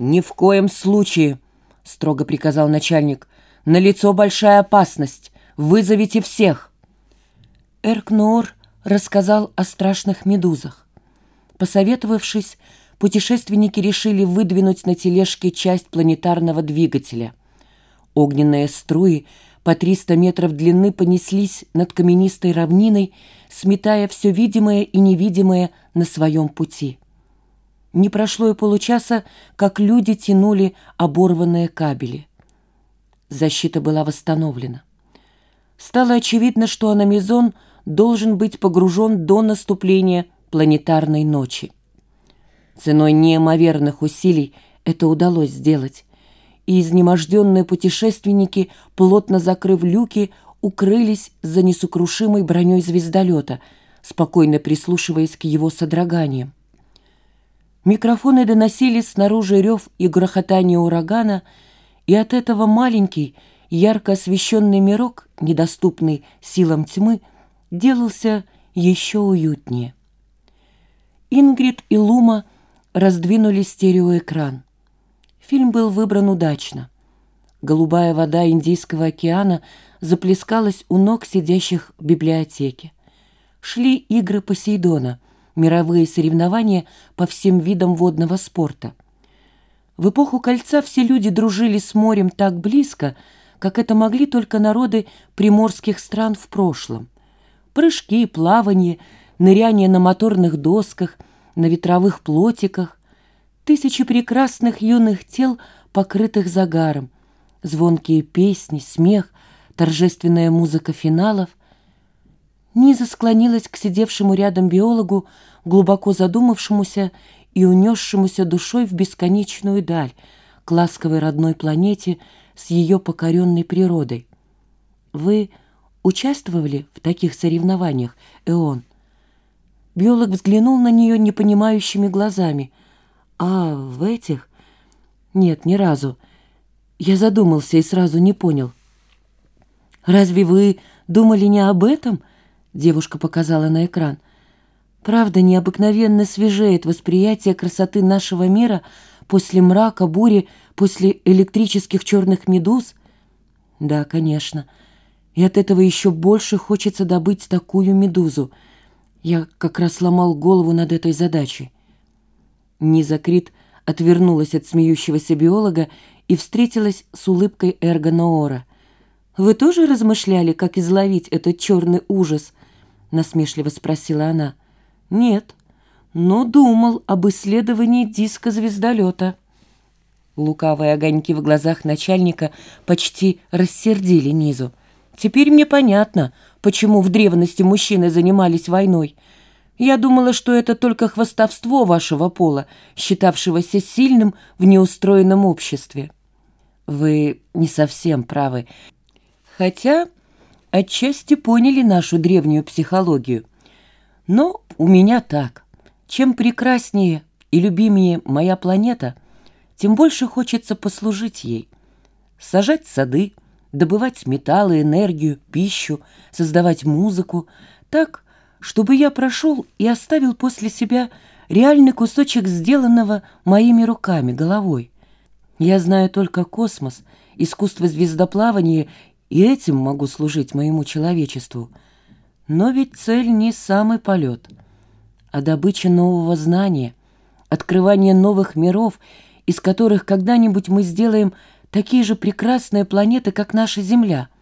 «Ни в коем случае!» — строго приказал начальник. «Налицо большая опасность. Вызовите всех!» Эркноор рассказал о страшных медузах. Посоветовавшись, путешественники решили выдвинуть на тележке часть планетарного двигателя. Огненные струи по 300 метров длины понеслись над каменистой равниной, сметая все видимое и невидимое на своем пути. Не прошло и получаса, как люди тянули оборванные кабели. Защита была восстановлена. Стало очевидно, что Анамизон должен быть погружен до наступления планетарной ночи. Ценой неимоверных усилий это удалось сделать, и изнеможденные путешественники, плотно закрыв люки, укрылись за несокрушимой броней звездолета, спокойно прислушиваясь к его содроганиям. Микрофоны доносили снаружи рев и грохотание урагана, и от этого маленький, ярко освещенный мирок, недоступный силам тьмы, делался еще уютнее. Ингрид и Лума раздвинули стереоэкран. Фильм был выбран удачно. Голубая вода Индийского океана заплескалась у ног сидящих в библиотеке. Шли игры Посейдона — мировые соревнования по всем видам водного спорта. В эпоху кольца все люди дружили с морем так близко, как это могли только народы приморских стран в прошлом. Прыжки, плавание, ныряние на моторных досках, на ветровых плотиках, тысячи прекрасных юных тел, покрытых загаром, звонкие песни, смех, торжественная музыка финалов, Низа склонилась к сидевшему рядом биологу, глубоко задумавшемуся и унесшемуся душой в бесконечную даль, к ласковой родной планете с ее покоренной природой. «Вы участвовали в таких соревнованиях, Эон?» Биолог взглянул на нее непонимающими глазами. «А, в этих?» «Нет, ни разу. Я задумался и сразу не понял». «Разве вы думали не об этом?» Девушка показала на экран. Правда, необыкновенно свежеет восприятие красоты нашего мира после мрака, бури, после электрических черных медуз. Да, конечно. И от этого еще больше хочется добыть такую медузу. Я как раз сломал голову над этой задачей. Низа Крит отвернулась от смеющегося биолога и встретилась с улыбкой Эрго Ноора. «Вы тоже размышляли, как изловить этот черный ужас?» — насмешливо спросила она. «Нет, но думал об исследовании диска звездолета». Лукавые огоньки в глазах начальника почти рассердили Низу. «Теперь мне понятно, почему в древности мужчины занимались войной. Я думала, что это только хвастовство вашего пола, считавшегося сильным в неустроенном обществе». «Вы не совсем правы. Хотя отчасти поняли нашу древнюю психологию. Но у меня так. Чем прекраснее и любимее моя планета, тем больше хочется послужить ей. Сажать сады, добывать металлы, энергию, пищу, создавать музыку, так, чтобы я прошел и оставил после себя реальный кусочек сделанного моими руками, головой. Я знаю только космос, искусство звездоплавания и этим могу служить моему человечеству. Но ведь цель не самый полет, а добыча нового знания, открывание новых миров, из которых когда-нибудь мы сделаем такие же прекрасные планеты, как наша Земля —